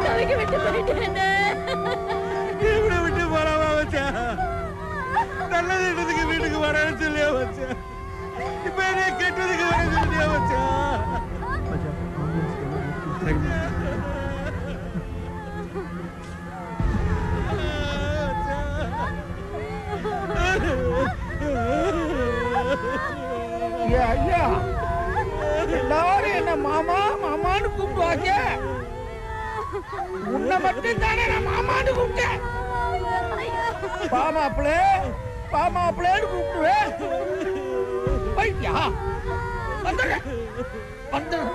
விட்டு போயிட்டேனே. இப்படி விட்டு போறாமா வச்சேன் நல்லது இடத்துக்கு வீட்டுக்கு வரேன்னு சொல்லியா வச்சேன் இப்ப என்ன கெட்டதுக்கு வர சொல்லியா வச்சேன் ஐயா ஐயா எல்லாரும் என்ன மாமா? உன்னை மட்டும் தானே நான் மாமான்னு கூப்பிட்டேன். பாமாப்பிளே பாமாப்பிளேன்னு கூப்பிடுவேன். ஐயா வந்துடுறேன். வந்துடுறேன்.